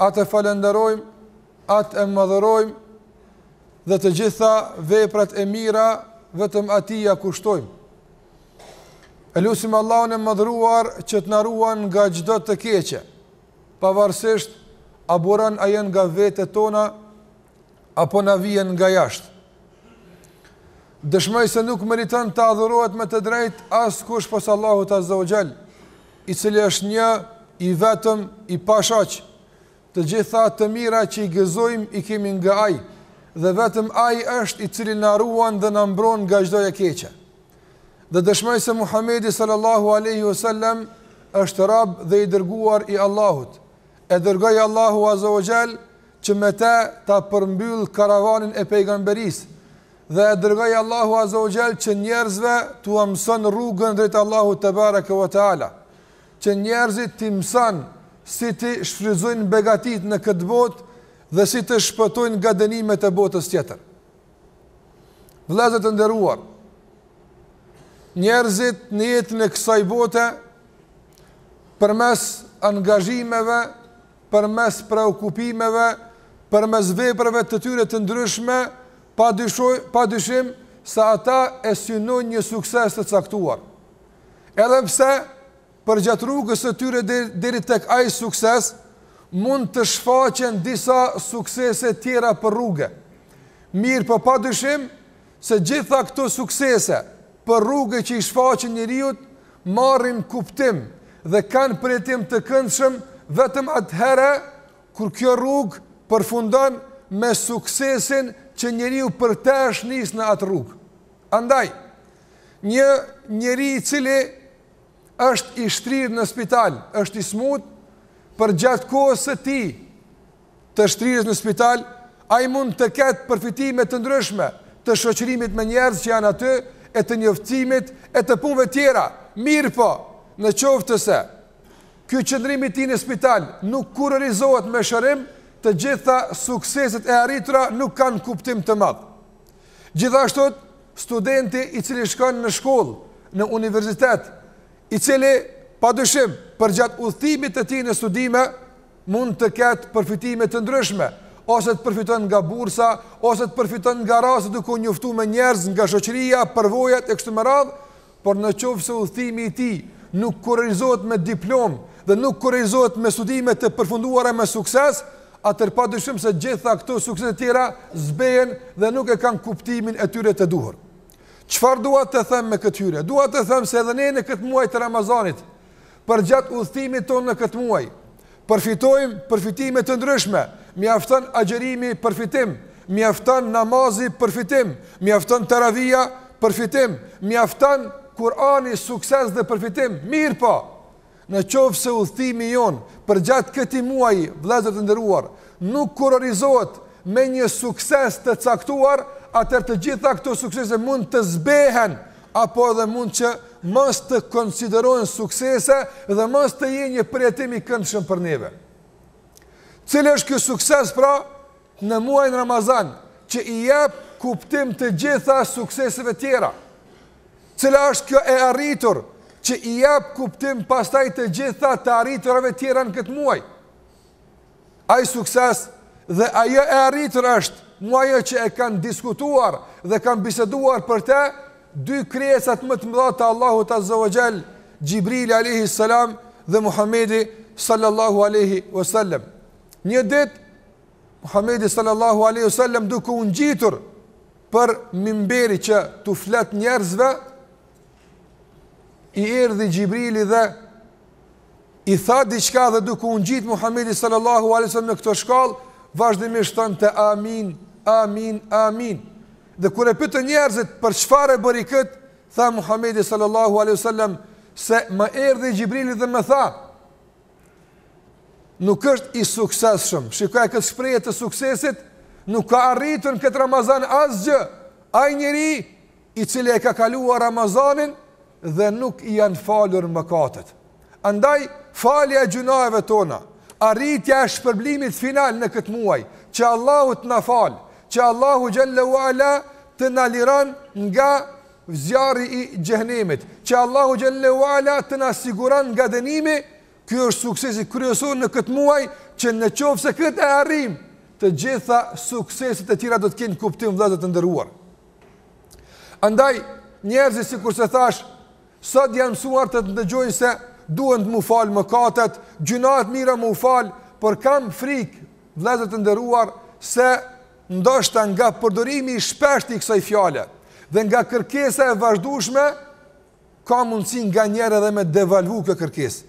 Atë e falënderojmë, Atë e madhërojmë dhe të gjitha veprat e mira vetëm Atij ja kushtojmë. E lusim Allahun e madhëruar që të na ruan nga çdo të keqe, pavarësisht a buron ajo nga vetet tona apo na vijen nga jashtë. Dëshmoj se nuk meriton të adhurohet me të drejtë askush pos Allahut Azza wa Jall, i cili është një i vetëm i pashoq. Të gjitha të mira që i gëzojmë i kemi nga Ai dhe vetëm Ai është i cili na ruan dhe na mbron nga çdo e keqe. Dhe dëshmoj se Muhamedi sallallahu alaihi wasallam është rob dhe i dërguar i Allahut. E dërgoi Allahu Azza wa Jall që me te ta përmbyll karavanin e pejgamberisë dhe e dërgoi Allahu Azza wa Jall që njerëzve t'ua mëson rrugën drejt Allahut te bareke ve teala, që njerëzit t'i mëson si t'i shfrytëzojnë begatitë në këtë botë dhe si të shpëtojnë nga dënimet e botës tjetër. Vëllezër të nderuar, njerëzit në jetën e kësaj bote përmes angazhimeve përmes preokupimeve, përmes veprave të tyre të ndryshme, padyshoj, padyshim se ata e synojnë një sukses të caktuar. Edhe pse përgjatë rrugës së tyre deri tek ai sukses mund të shfaqen disa suksese tjera për rruge. Mirëpo padyshim Se gjitha këto suksese për rruge që i shfaqen njeriut marrin kuptim dhe kanë përjetim të këndshëm vetëm atëherë kur kjo rrugë përfundon me suksesin që njeriu për te është nisë në atë rrugë. Andaj, një njeri i cili është i shtrirë në spital, është i smutë, përgjatë kohës së tij, të shtrirjes në spital, ai mund të ketë përfitime të ndryshme, të shoqërimit me njerëz që janë aty, e të njoftimit, e të punëve tjera, mirëpo, në qoftë se, ky qëndrim i tij në spital nuk kurorëzohet me shërim, të gjitha sukseset e arritura nuk kanë kuptim të madh. Gjithashtu, studenti i cili shkon në shkollë, në universitet, i cili, padyshim, përgjatë udhëtimit të tij në studime, mund të ketë përfitime të ndryshme, ose të përfiton nga bursa, ose të përfiton nga raste duke u njoftu me njerëz nga shoqëria, përvojat e kështu me radhë, por në qoftë se udhëtimi i tij nuk kurorëzohet me diplomë dhe nuk kurorëzohet me studime të përfunduara me sukses, atëherë padyshim se gjitha këto suksese tjera zbehen dhe nuk e kanë kuptimin e tyre të duhur. Çfarë dua të them me këtë hyrje? Dua të them se edhe ne në këtë muaj të Ramazanit Përgjatë udhëtimit tonë në këtë muaj, përfitojmë përfitime të ndryshme, mjafton agjërimi përfitim, mjafton namazi përfitim, mjafton teravia përfitim, mjafton Kurani sukses dhe përfitim, mirëpo, në qoftë se udhëtimi jonë, përgjatë këtij muaji, vëllezër të nderuar, nuk kurorizohet me një sukses të caktuar, atëherë të gjitha këto suksese mund të zbehen, apo edhe mund që mos të konsiderohen suksese dhe mos të jenë një përjetim i këndshëm për neve. Cili është ky sukses pra në muajin Ramazan, që i jep kuptim të gjitha sukseseve tjera? Cila është kjo e arritur që i jep kuptim pastaj të gjitha të arriturave tjera në këtë muaj? Ai sukses dhe ajo e arritur është mu ajo që e kanë diskutuar dhe kanë biseduar për te dy krijesat më të mëdha të Allahut Azza wa Jall, Xhibril alayhi salam dhe Muhamedi sallallahu alaihi wasallam. Një ditë Muhamedi sallallahu alaihi wasallam duke u ngjitur për mimberi që t'u flet njerëzve i erdhi Xhibrili dhe I tha diçka dhe duke u ngjit Muhamedi sallallahu alaihi wasallam në këto shkallë, vazhdimisht thonte Amin, Amin, Amin. Dhe kur e pyetën njerëzit për çfarë e bëri këtë, tha Muhamedi sallallahu alaihi wasallam se më erdhi Xhibrili dhe më tha, nuk është i suksesshëm. Shikoje këtë shprehje të suksesit, nuk ka arritur këtë Ramazan asgjë. Ai njeri i cili e ka kaluar Ramazanin dhe nuk i janë falur mëkatet. Andaj, falja e gjynaheve tona, arritja e shpërblimit final në këtë muaj, që Allahu të na falë, që Allahu xhel-le ue ala të na liron nga zjarri i xhehnemit, që Allahu xhel-le ue ala të na siguron nga dënimi, ky është suksesi kryesor në këtë muaj, që në qoftë se këtë e arrim, të gjitha sukseset e tjera do të kenë kuptim vëllezër të nderuar. Andaj, njerëzit sikurse thashë, sot janë mësuar të të ndëgjojnë se duhen të m'u falë mëkatet, gjynahet mirë m'u falë, por kam frikë, vëllezër të nderuar, se ndoshta nga përdorimi i shpeshtë i kësaj fjale, dhe nga kërkesa e vazhdueshme, ka mundësi nganjëherë edhe m'u devalvu kjo kërkesë.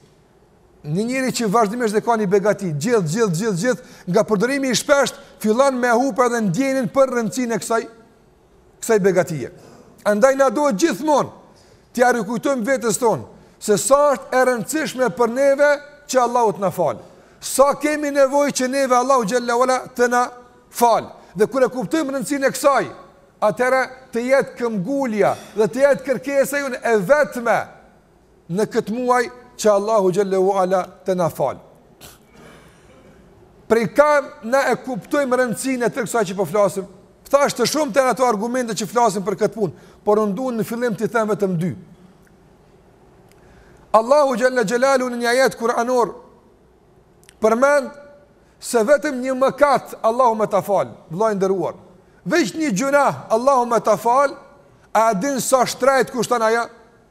Një njeri që vazhdimisht e ka një begati, gjithë, gjithë, gjithë, gjithë, nga përdorimi i shpeshtë, fillon me hup edhe ndjenjën për rëndësinë e kësaj, kësaj begatie. Andaj na duhet gjithmonë, t'ia rikujtojmë vetes tonë, se sa është e rëndësishme për neve që Allahu të na falë. Sa kemi nevojë që neve Allahu xhel-le ue ala të na falë. Dhe kur e kuptojmë rëndësinë e kësaj, atëherë të jetë këmbëngulja dhe të jetë kërkesa jonë e vetme, në këtë muaj që Allahu xhallahu ala të na fal. Prej kah na e kuptojmë rëndësinë e të kësaj që po flasim. Thashë, shumë janë ato argumente që flasin për këtë punë, por unë du në fillim t'i them vetëm dy. Allahu xhalla xhelalu në një ajet kuranor përmend se vetëm një mëkat Allahu me ta fal, vëlla i nderuar. Veç një gjynah Allahu me ta fal, a din sa shtrejt kushton ajo?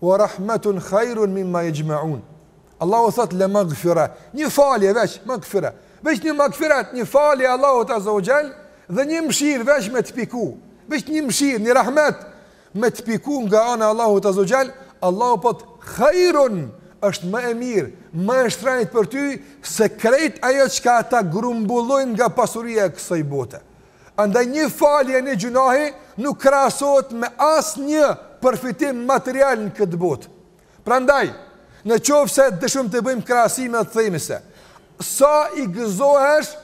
Wa rahmatun khairun mimma yajma'un. Allahu thotë la magfira, një falje veç, magfira, veç një magfirat, një falje e Allahut azza wa jall dhe një mëshirë veç me të piku, veç një mëshirë, një rahmet me të piku nga ana e Allahut azza wa jall, Allahu po thot khairun është më e mirë, më e shtrenjtë për ty se krejt ajo çka ata grumbullojnë nga pasuria e kësaj bote. Andaj një falje e një gjynahi nuk krahasohet me asnjë përfitim material në këtë botë. Prandaj, në qoftë se deshëm të bëjmë krahasime dhe të themi se, sa i gëzohesh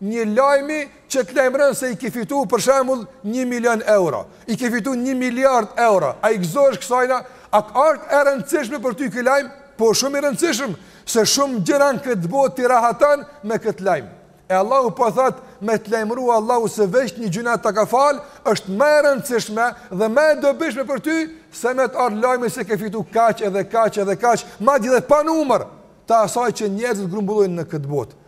një lajmi që të lajmëron se i ke fitu për shembull 1 milion euro, i ke fitu 1 miliard euro, a i gëzohesh kësajna, a është e rëndësishme për ty ky lajm, po shumë i rëndësishëm, se shumë gjëra në këtë botë t'i rahaton me këtë lajm. E Allahu po thot me të lajmëru Allahu se veç një gjynah ta ka fal, është ma e rëndësishme dhe më e dobishme për ty se me të ardh lajmi se ke fitu kaq edhe kaq edhe kaq, madje edhe pa numër të asaj që njerëzit grumbullojnë në këtë botë.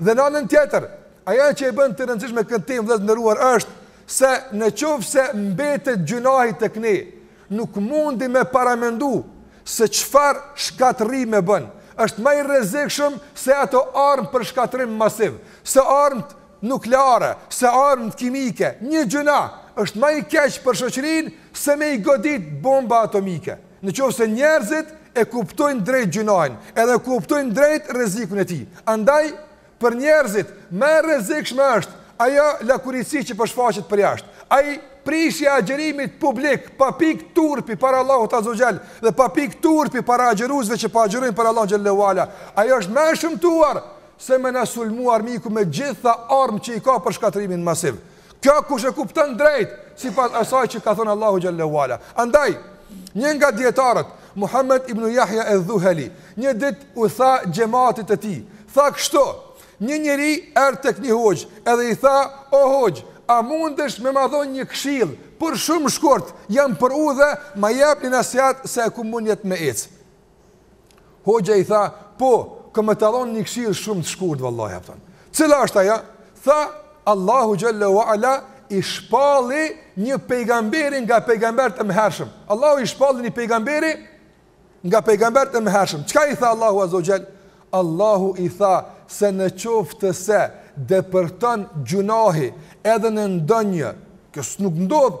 Dhe në anën tjetër, ajo që e bën të rëndësishme këtë temë vëllezër të nderuar është se në qoftë se mbetet gjynahi tek ne, Nuk mundi me paramendu se çfarë shkatërrime bën. Është më i rrezikshëm se ato armë për shkatërrim masiv, se armët nukleare, se armët kimike. Një gjynah është ma i keq për shoqërinë se me i godit bomba atomike. Në qoftë se njerëzit e kuptojnë drejt gjynahin, edhe e kuptojnë drejt rrezikun e tij. Andaj, Për njerëzit, më e rrezikshme është ajo lakuriqësi që po shfaqet përjashtë, ajo prishja e agjërimit publik pa pikë turpi para Allahut azza wa jall dhe pa pikë turpi para agjëruesve që po agjërojnë për Allahun xhallahu ala, ajo është ma e shëmtuar se me na sulmu armiku me gjitha armë që i ka për shkatrimin masiv. Kjo kush e kupton drejt, sipas asaj që ka thënë Allahu xhallahu ala. Andaj, një nga dietarët, Muhammed ibn Yahya al-Dhuhali, një ditë u tha xhematit të tij, tha kështu: Një njeri erdhi tek një hoxhë, edhe i tha: "O hoxhë, a mundesh me ma dhon një këshillë? Por shumë shkurt, jam për udhë, ma jep një nasihat se ku mun n'jetë me ecë." Hoxha i tha, po, kam me të dhonë një këshirë shumë të shkurt, vallahi, hapëton. Cila është ajo? Tha, Allahu xhelle ve ala i shpalli një pejgamberi nga pejgamberët e mëhershëm. Allahu i shpalli një pejgamberi nga pejgamberët e mëhershëm. Çka i tha Allahu azze ve xhel? Allahu i tha se në qoftë se depërton gjynahi edhe në ndonjë, kësë nuk ndodhë,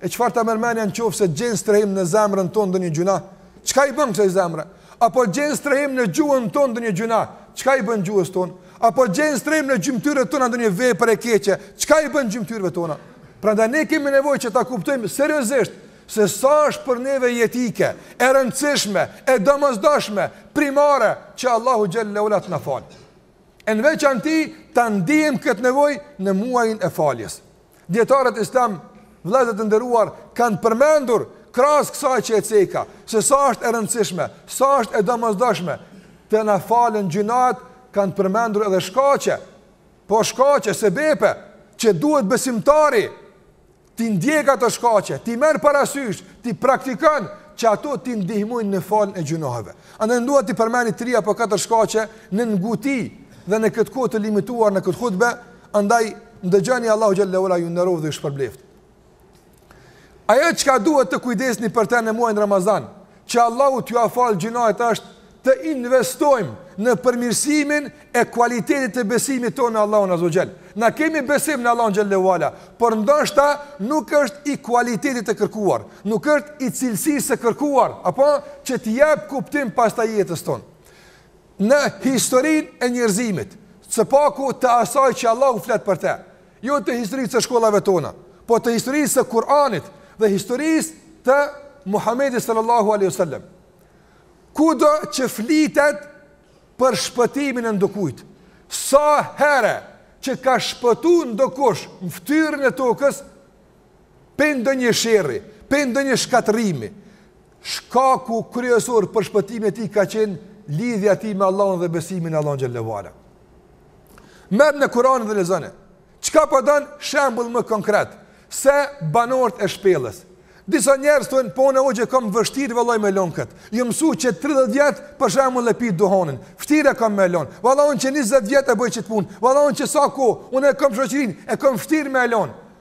E çfarë ta merr mendja në qoftë se gjen strehim në zemrën tonë ndonjë gjynah? Çka i bën kësaj zemre? Apo gjen strehim në gjuhën tonë ndonjë gjynah? Çka i bën gjuhës tonë? Apo gjen strehim në gjymtyrët tona ndonjë vepër e keqe? Çka i bën gjymtyrëve tona? Prandaj ne kemi nevojë që ta kuptojmë seriozisht se sa është për neve jetike, e rëndësishme, e domosdoshme, primare që Allahu xhelle ve ala të na fal. E në veçanti ta ndiejmë këtë nevojë në muajin e faljes. Dijetarët islam, vëllezër të nderuar, kanë përmendur krahas kësaj që e ceka, se sa është e rëndësishme, sa është e domosdoshme të na falen gjynahet, kanë përmendur edhe shkaqe. Po shkaqe sebepe që duhet besimtari t'i ndjek ato shkaqe, t'i merr parasysh, t'i praktikon që ato t'i ndihmojnë në faljen e gjynaheve. Andaj dua t'i përmendi tri apo katër shkaqe në nguti dhe në këtë kohë të limituar në këtë hutbe, Andaj, ndëgjani Allahu xhelle ve ala ju nderoftë dhe ju shpërbleftë. Ajo çka duhet të kujdesemi për te në muajin Ramazan, që Allahu t'jua falë gjynahet është të investojmë në përmirësimin e kualitetit të besimit tonë në Allahun azze ve xhel. Na kemi besim në Allahun xhelle ve ala, por ndoshta nuk është i kualitetit të kërkuar, nuk është i cilësisë të kërkuar, apo që t'i jap kuptim pastaj jetës tonë. Në historinë e njerëzimit, së paku të asaj që Allahu flet për të, jo të historisë të shkollave tona, po të historisë të Kur'anit dhe historisë të Muhamedit sallallahu alaihi wasallam. Kudo që flitet për shpëtimin e ndokujt, sa herë që ka shpëtu ndokush në ftyrën e tokës, prej ndonjë sherri, prej ndonjë shkatërrimi, Shkaku kryesor për shpëtimin e tij ka qenë lidhja e tij me Allahun dhe besimi në Allahun xhelle ve ala. Merrne Kur'anin dhe lexone. Çka po don shembull më konkret se banorët e shpellës. Disa njerëz thonë po unë hoxhë e kam vështirë vallahi me e lon kët. Jom mësu që 30 vjet për shembull e pi duhanin. Vështirë e kam me e lon. Vallahi unë që 20 vjet e bëj qit punë. Vallahi unë që sa kohë unë e kam shoqërinë, e kam vështirë me e lon.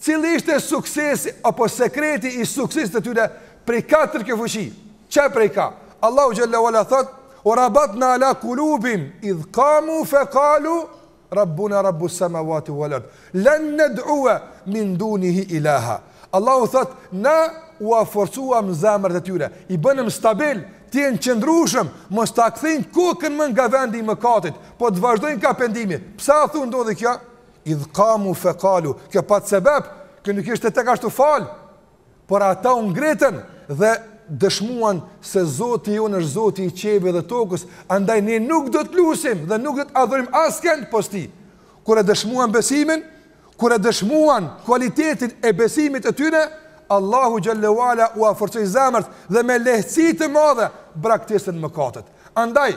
Cili ishte suksesi apo sekreti i suksesit të tyre prej ka tërë kjo fuqi? E prej ka? Allahu xhelle ue ala thot: "Ue rabatna ala kulubim idh qamu fa qalu rabbuna rabbus samawati wal ard lan nad'u min dunihi ilaha." Allahu thot: "Na ua forcuam zemrat e tyre, i bëmë stabil, të jenë të qëndrueshëm, mos ta kthejnë kokën më nga vendi i mëkatit, po të vazhdojnë ka pendimi." Pse athu ndodhi kjo? Idh kamu fe kalu, kjo pat sebep, kjo nuk ishte tek ashtu fal, por ata u ngritën dhe dëshmuan se Zoti jonë është Zoti i qiejve dhe tokës, andaj ne nuk do të lusim dhe nuk do të adhurim askend pos tij. Kur e dëshmuan besimin, kur e dëshmuan kualitetin e besimit të tyre, Allahu xhelle ue ala ua forcoi zemrat dhe me lehtësi të madhe braktisën mëkatet. Andaj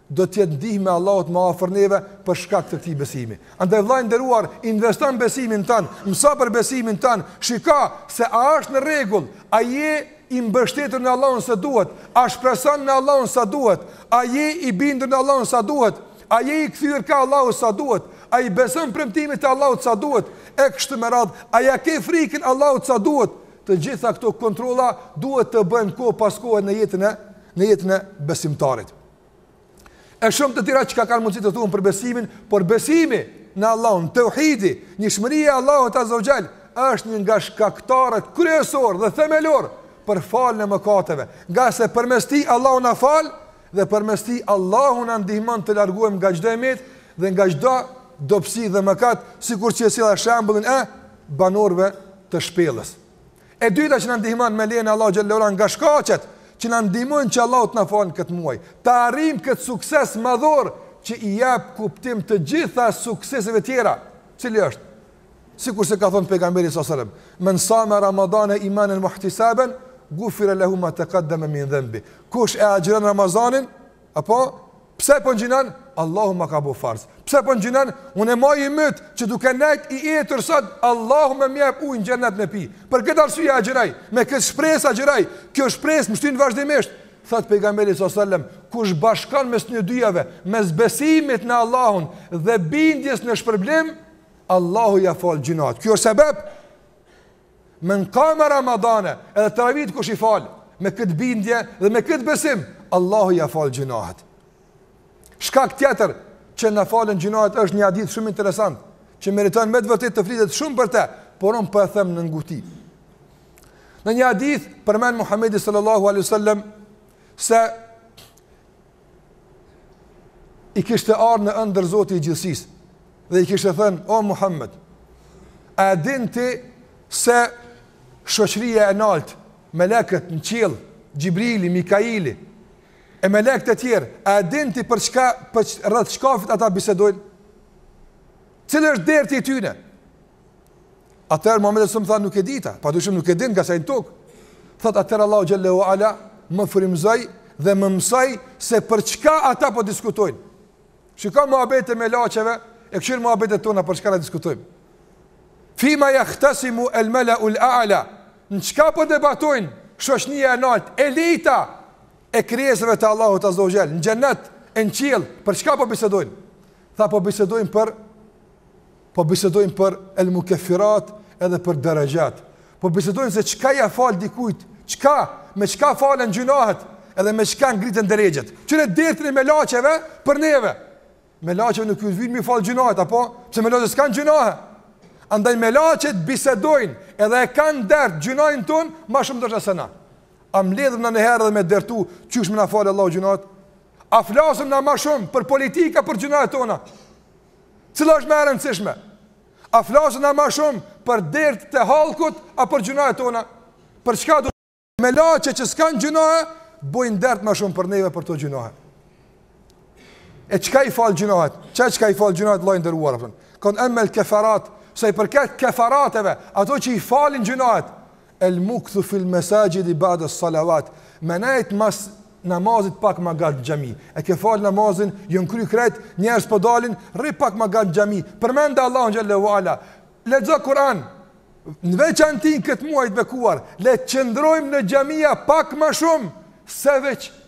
do të jetë ndihma e Allahut më afër neve për shkak të këtij besimi. Andaj vëlla i nderuar, investo në besimin tënd, mëso për besimin tënd, shiko se a është në rregull, a je i mbështetur në Allahun sa duhet, a shpreson në Allahun sa duhet, a je i bindur në Allahun sa duhet, a je i kthyer ka Allahu sa duhet, a i beson premtimit të Allahut sa duhet, e kështu me radhë, a ja ke frikën Allahut sa duhet. Të gjitha këto kontrolla duhet të bëhen kohë pas kohe në jetën e në jetën e besimtarit. E shumë të tjera çka kanë mundësi të thuhen për besimin, por besimi në Allahun, teuhidi, njëshmëria e Allahut azze ue xhel, është një nga shkaktarët kryesorë dhe themelorë për faljen e mëkateve, ngase përmes tij Allahu na fal, dhe përmes tij Allahu na ndihmon të largohemi nga çdo e metë, dhe nga çdo dobësi dhe mëkat, sikur që e solla shembullin e banorëve të shpellës. E dyta që na ndihmon me lejen e Allahut xhelle ue ala nga shkaqet që na ndihmojnë që Allahu të na falë këtë muaj, ta arrijmë këtë sukses madhor që i jap kuptim të gjitha sukseseve tjera. Cili është? Sikurse ka thënë pejgamberi sallallahu alajhi wasallam, "Men sama Ramadanë imanan uahtisaban, ghufira lahu ma taqaddama min dhanbi." Kush e agjëron Ramazanin, apo Pse po ngjinan? Allahu ma ka bo farz. Pse po ngjinan? Unë e maj i imetë që duke nejt i etur sot, Allahu me m'jep ujë në xhennet me pi. Për këtë arsye a gjëraj, me këtë shpresë agjëroj, kjo shpresë më shtynë vazhdimisht. Thotë pejgamberi së sëllem, kush bashkon mes këtyre dyjave, mes besimit në Allahun dhe bindjes në shpërblim, Allahu ia fal gjynahet. Kjo sebep, Men kame Ramadane, edhe teravitë kush i fal, me këtë bindje dhe me këtë besim, Allahu ia fal gjynahet. Shkak tjetër që na falen gjynahet është një hadith shumë interesant, që meriton me të vërtetë të flitet shumë për te, por unë po e them në nguti. Në një hadith, përmend Muhammedi sallallahu alejhi ue selem, se i kishte ardhur në ëndër Zoti i gjithësisë dhe i kishte thënë o Muhammed a din ti se shoqëria e nalt melekët në qiell Xhibrili Mikaili e melekët e tjerë a din ti për çka për rreth çkafit ata bisedojnë cili është derti i tyne Atëherë Muhamedi sallallahu alaihi wasallam tha nuk e dita, padyshim nuk e din ngase jam n'tokë. Thot atëherë Allahu xhallahu ala më frymzoi dhe më mësoi se për çka ata po diskutojnë. Shikoj muhabetet e melaqeve, e kshyr muhabetet tona për çka na diskutojmë. Fima yahtasimu al-mala'u al-a'la. Në çka po debatojnë shoqënia e naltë, elita e krijesave të Allahut azza wa jall, në xhenet, në qiell, për çka po bisedojnë? Tha po bisedojnë për Po bisedojnë për el mukeffirat edhe për derexhat. Po bisedojnë se çka ia fal dikujt, çka, me çka falen gjynahet, edhe me çka ngriten derexhat. Kqyre dertin e melaqeve për neve. Melaqeve nuk ju vyn mi fal gjynahet apo pse melaqet s'kan gjynahe. Andaj melaqet bisedojnë edhe e kanë dert gjynahin ton më shumë ndoshta se na. A mbledhemi na një herë dhe me dertu qysh më na fal Allahu gjynahet? A flasim na më shumë për politikë a për gjynahet tona? Cila është ma e rëndësishme? A flasim na ma shumë për dert të hallkut a për gjynahet tona? Për çka du shumë melaqet që s'kan gjynahe, bojnë dert ma shumë për neve për to gjynahe. E çka i fal gjynahet? Çka çka i fal gjynahet vlla i nderuar apo? Ka thon emmel kefarat, sa i përket kefarateve, ato që i falin gjynahet. El mukthu fil mesajidi ba'de salavat Me nejt mas namazit pak ma gat në xhami E ke fal namazin, jon kry krejt, njerëz po dalin Rri pak ma gat në xhami Përmende Allahun xhelle ve ala Lexo Kur'an Në veçanti n' këtë muaj të bekuar Le të qëndrojmë në xhamia pak ma shumë Se veç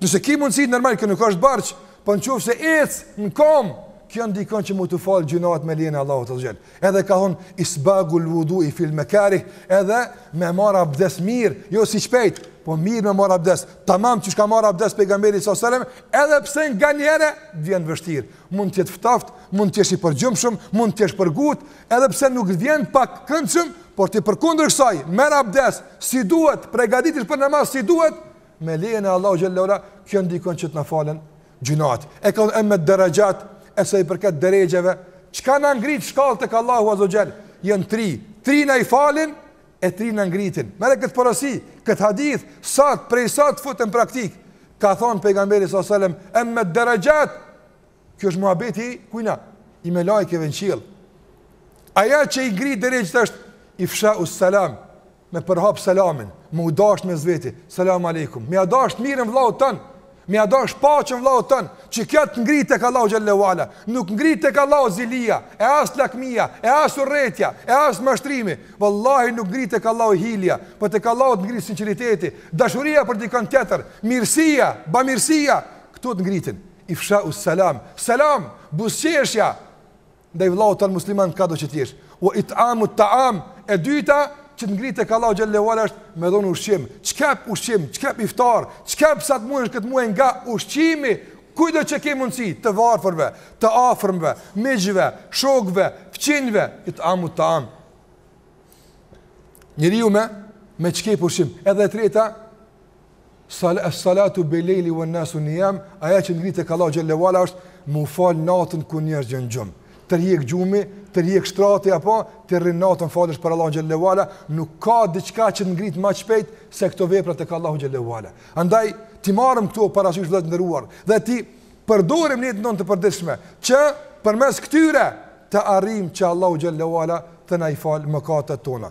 Nëse ki mundësi normal kjo nuk është borxh, po në qoftë se ec në kom, kjo ndikon që mu t'u fal gjynahet me lejen e Allahut xhel. Edhe ka thon isbagul wudu i fil makari, edhe me marr abdes mirë, jo shpejt e shpejt, po mirë me marr abdes. Tamam qysh ka marr abdes pejgamberi sa selam, edhe pse nganjëherë vjen vështirë. Mund të jetë ftoft, mund të jesh i përgjumshëm, mund të jesh përgut, edhe pse nuk vjen pak këndshëm, por ti përkundër kësaj, merr abdes, si duhet, përgatitesh për namaz si duhet, Me lejen e Allahu xhallahu ala, kjo ndikon që të na falen gjynahet. E ka thon emmed derexhat, e sa i përket derexheve, çka na ngrit shkallë tek Allahu azza xhall, janë tri. Tri na i falin e tri na ngritin. Merë këtë porosi, këtë hadith, sot prej sot fute n'praktikë. Ka thënë pejgamberi sa selam, "Emmed derexhat." Kjo është muhabeti kujna i melaikeve në qiell. Aja që i ngrit derexhet është ifsha us salam, me përhap selamin, me u dashtë mes veti, selam aleikum, me ia dashtë t'mirën vllaut tan, me ia dashtë paqen vllaut tan, që kjo të ngritë tek Allahu xhalla wala, nuk ngritë tek Allahu zilia, e as lakmia, e as urrejtja, e as mashtrimi, vallahi nuk ngritë tek Allahu hilja, po tek Allahu të ngritë sinceriteti, dashuria për dikën tjetër, mirësia, bamirësia, këto të ngritin, ifshau selam, selam, buzëqeshja, ndaj vëllaut tan musliman kado që të jesh. Wa it'amu ta'am, e dyta që të ngritë tek Allahu xhallahu ala është me dhon ushqim. Çkep ushqim, çkep iftar, çkep sa të mundesh këtë muaj nga ushqimi, kujdo që ke mundsi të varfërve, të afërmve, miqve, shokëve, fqinjve, it'amu ta'am. Njeriu me me çkep ushqim, edhe e treta Sal as salatu bi lejli wan nasu niyam, ajo që të ngritë tek Allahu xhalla wala është mu fal natën kur njerëzit janë n'gjum. Tërhjek gjumi, tërhjek shtrati apo ti rrin natën falesh për Allahu xhalla wala, nuk ka diçka që të ngritë ma shpejt se këto vepra tek Allahu xhalla wala. Andaj t'i marrim këto parasysh vëllezër të nderuar dhe t'i përdorim në jetën tonë të përditshme që përmes këtyre të arrijmë që Allahu xhalla wala të na i fal mëkatet tona.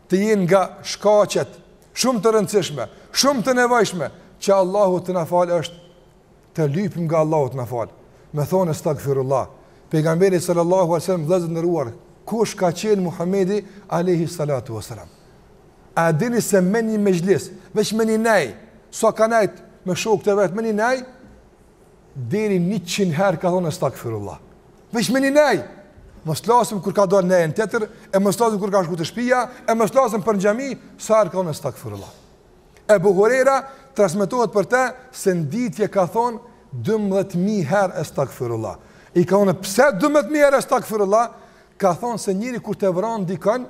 të jenë nga shkaqet shumë të rëndësishme, shumë të nevojshme që Allahu të na falë është të lypim nga Allahu të na falë. Me thonë estagfirullah. Pejgamberi sallallahu alaihi wasallam vëllezër të nderuar, kush ka qenë Muhamedi alaihi salatu wasalam. A dini se me një mexhlis, veç me një nej, sa ka nejt me shokët e vet me një nej, deri 100 herë ka thonë estagfirullah. Veç me një nej. Mos flasim kur ka dalë n'nejën tjetër, e mos flasim kur ka shku te shpia, e mos flasim për n'xhami, sa herë ka thonë estagfirullah. Ebu Hurejra transmetohet për të se në ditje ka thonë 12000 herë estagfirullah. I ka thonë pse 12000 herë estagfirullah? Ka thonë se njeri kur të vran dikon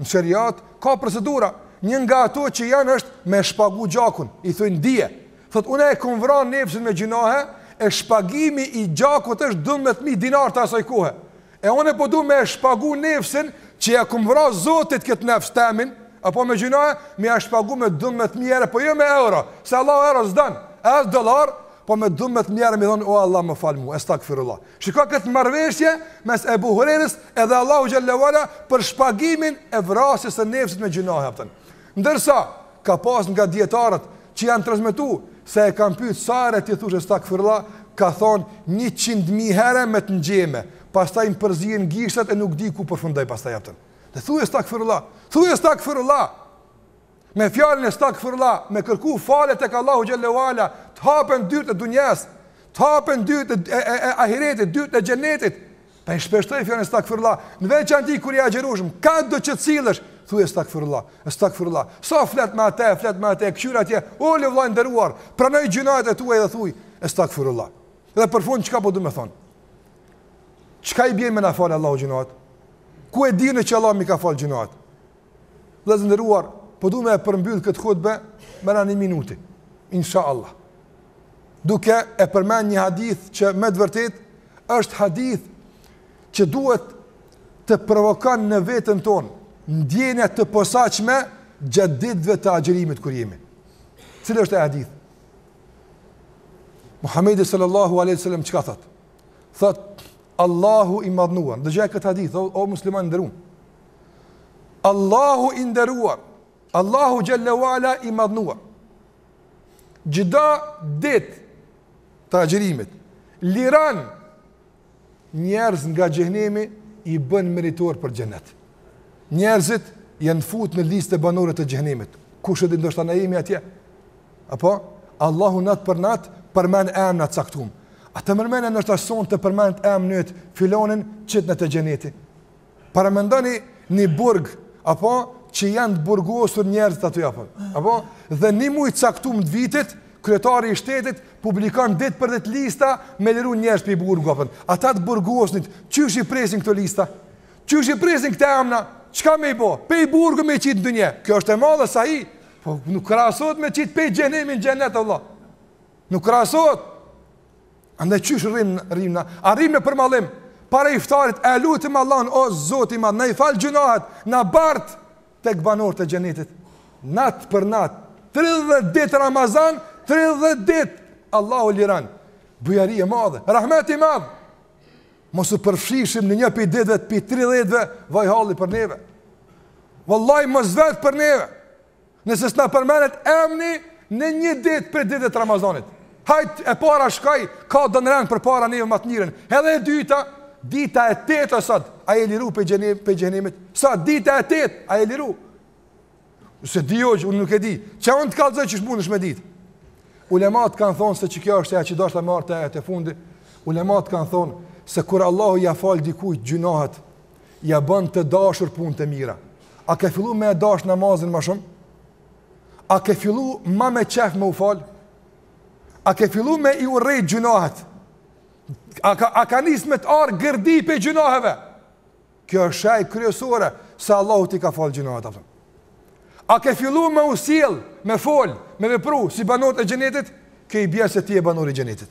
Në sheriat ka procedura, një nga ato që janë është me shpagu gjakun, i thojnë dije. Thot unë e kam vra nefsin me gjynahe, e shpagimi i gjakut është 12000 dinar të asaj kohe. E unë po du me shpagu nefsin që ia kam vra Zotit këtë nefs temin, apo me gjynahe, me ia shpagu me 12000 euro, po jo me euro, se Allahu euro s'dan, as dollar, po me 12000 herë me thon o Allah më fal mua, estagfirullah. Shiko këtë marrëveshje mes Ebu Hurejrës edhe Allahu xhallahu ala për shpagimin e vrasjes së nefsit me gjynahe a kupton. Ndërsa ka pas nga dijetarët që janë transmetu se e kanë pyet sa herë ti thush estagfirullah, ka thon 100.000 herë me të njehme, pastaj më përzihen gishtat e nuk di ku përfundoj pastaj a kupton. Dhe thuje estagfirullah, thuje estagfirullah. Me fjalën estagfirullah, me kërku falje tek Allahu xhelle ue ala, të hapen dyert e dunjas, të hapen dyert e, e, e, e ahiretit, dyert e xhenetit. Pra shpeshtoje fjalën estagfirullah, në veçanti kur je agjërushëm, kado që t'sillesh, thuaj estagfirullah, estagfirullah. Sa flet me atë, flet me atë, kshyr atje, o le vlla i nderuar, pranoj gjynahet e tua dhe thuaj estagfirullah. Dhe për fund çka po du me thonë? Çka i bjen me na fal Allahu gjynahet? Ku e di unë që Allahu m'i ka fal gjynahet? Vëllezër të nderuar, po du me e përmbyll këtë hutbë mrena një minuti. Inshallah. Duke e përmend një hadith që me të vërtet është hadith që duhet të provokon në veten tonë ndjenja të posaçme gjatë ditëve të agjërimit kur jemi. Cili është ai hadith? Muhamedi sallallahu alaihi wasallam çka thot? Thot Allahu i madhnuar. Dëgjoje këtë hadith, o, o musliman i nderum. Allahu i nderuar, Allahu xhelle ue ala i madhnuar. Çdo ditë të agjërimit liran njerëz nga xhehenemi i bën meritor për xhenet. Njerëzit janë fut në listë të banorëve të xhehenemit. Kush e di ndoshta na jemi atje? Apo Allahu nat për nat përmend emna të caktum. A të përmenet ndoshta sonte të përmenet emni yt filonin qite në të xhenetit? Paramendoni një burg, apo që janë të burgosur njerëzit aty apo. Apo dhe një muaj t'caktum të vitit, kryetari i shtetit publikon ditë për ditë lista me liru njerëz pej burgu apo. Ata të burgosnit, çysh i presin këto lista? Çysh i presin këta emna? Çka me i bo? Pej burgu me çit ndonjë. Kjo është e madhe sahi. Po nuk krahasohet me çit pej xhehenemi n'xhenet vlla. Nuk krahasohet. Andaj qysh rrim rrim na, a rrim me përmallim para iftarit, e lutim Allahun o Zoti i Madh, na i fal gjynahet, na bart tek banorët e xhenetit. Nat për nat, 30 ditë Ramazan, 30 ditë Allahu liran. Bujari e madhe, rahmet i madh. Mos u përfshishim në një pej ditëve pej 30-ve, vaj halli për neve. Vallahi mos vet për neve. Nëse s'na përmenet emni në një ditë pej ditëve të Ramazanit. Hajt e para shkoj, ka do në rend përpara neve ma të mirë. Edhe e dyta, dita e tetë sot, a je liru pej xhehenem, pej xhehenemit? Sot dita e tetë, a je liru? S'e di jo që unë nuk e di. Qe unë të kallëzoj qysh munesh me ditë? Ulemat kanë thonë se qe kjo është ajo që doshta me ardh te fundi. Ulemat kanë thonë se kur Allahu ja falë dikujt gjynahet, ia bën të dashur punët e mira. A ke fillu me e dash namazin ma shumë? A ke fillu ma me qef me u fal? A ke fillu me i urrejt gjynahet? A ka, a ka nis me të ardh gërdi pej gjynaheve? Kjo është shej kryesore se Allahu t'i ka fal gjynahet ato. A ke fillu me u sjell, me fol, me vepru, si banor i xhenetit? Kjo i bjen se ti je banor i xhenetit.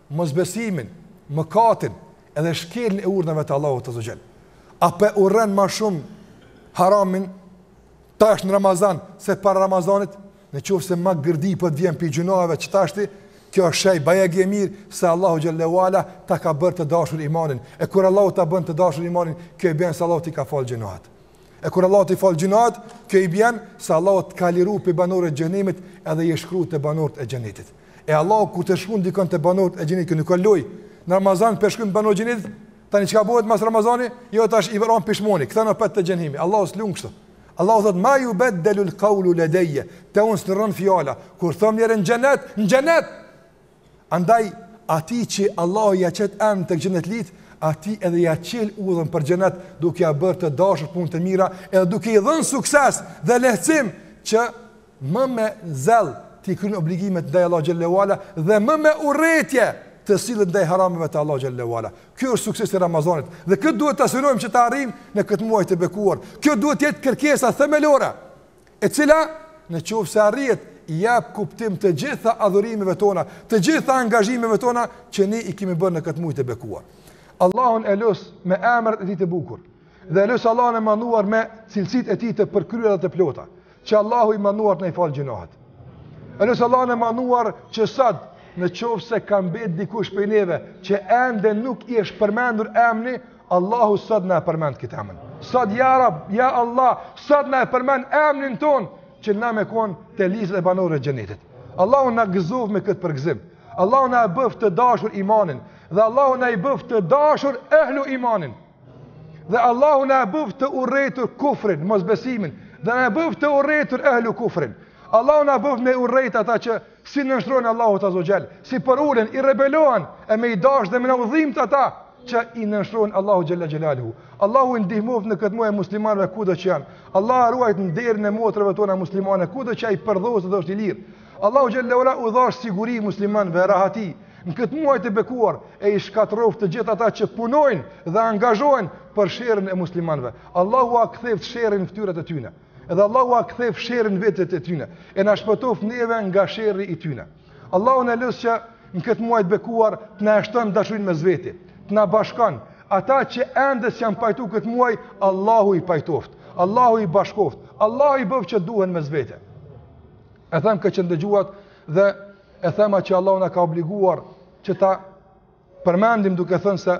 mosbesimin, mëkatin, edhe shkeljen e urdhnave të Allahut azza wa jall. A po urren më shumë haramin tash në Ramazan se para Ramazanit? Në qoftë se ma gërdi po të vjen pi gjynaheve që tashti, kjo është shej bajagi e mirë se Allahu xhele ue ala ta ka bërë të dashur imanin. E kur Allahu ta bën të dashur imanin, kjo i bjen se Allahu t'i ka fal gjynahet. E kur Allahu t'i fal gjynahet, kjo i bjen se Allahu të ka liru pi banorët e xhehenemit edhe je shkru te banorët e xhenetit. E Allahu kur ta shkrun dikon te banorët e xhenetit, kjo nuk ka loj, në Ramazan pe shkrun banor xhenetit, tani çka bëhet mas Ramazani, jo tash i ran pishmoni, kthen opet te xhehenemi, Allahu s'lun kështu. Allahu thot ma jubeddelul kaulu ledeje, te unë s'ndrron fjala, kur thom njerë në xhenet, në xhenet, Andaj, atij që Allahu ia qet emën te xhenetlitë, atij edhe ia çel udhën për xhenet duke ia bërë të dashur punët e mira edhe duke i dhënë sukses dhe lehtësim që më me zell t'i kryn obligimet ndaj Allahut xhele ue ala dhe më me urrejtje të sillet ndaj harameve të Allahut xhele ue ala. Ky është suksesi i Ramazanit dhe kjo duhet ta synojmë që ta arrijmë në këtë muaj të bekuar. Kjo duhet të jetë kërkesa themelore e cila në qoftë se arrihet i jap kuptim të gjitha adhurimeve tona, të gjitha angazhimeve tona që ne i kemi bërë në këtë muaj të bekuar. Allahun e lus me emrat e tij të bukur dhe e lus Allahun e madhëruar me cilësitë e tij të përkryera dhe të plota, që Allahu i madhëruar të na i falë gjynahet. E lus Allahun e madhëruar që sot në qoftë se ka mbet dikush prej neve që ende nuk i është përmendur emni, Allahu sot na e përmend këtë emën. Sot ja Rab, ja Allah, sot na e përmend emnin tonë që na me kon te lista e banorëve të xhenetit. Allahu na gëzoft me këtë përgëzim. Allahu na e bëft të dashur imanin dhe Allahu na i bëft të dashur ehlu imanin. Dhe Allahu na e bëft të urrejtur kufrin, mosbesimin, dhe na e bëft të urrejtur ehlu kufrin. Allahu na bëft me urrejt ata që S'i nënshtrohen Allahut Azza wa Jall, s'i përulen, i rebelohen e me i dashtë dhe me na u dhimt ata që i nënshtrohen Allahut xhele xhelaluhu. Allahu i ndihmoft në këtë muaj muslimanëve kudo që janë. Allahu ua ruajt nderin e motrave tona muslimane kudo që i përdhosë dhe është i lirë. Allahu xhele ue ala u dhasht siguri muslimanëve, rahati, në këtë muaj të bekuar e i shkatërroft të gjithë ata që punojnë dhe angazhohen për sherrin e muslimanëve. Allahu ua ktheft sherrin në fytyrat e tyne. Edhe Allahu a kthef sherrin vetë atyne, e na shpëtof neve nga sherri i tyne. Allahun e lus që në këtë muaj të bekuar të na e shton dashurinë mes veti, të na bashkon, ata që ende s'janë pajtu këtë muaj, Allahu i pajtoft, Allahu i bashkoft, Allahu i bëf që duhen mes veti. E them këtë që ndëgjuat dhe e thema që Allahu na ka obliguar që ta përmendim duke thënë se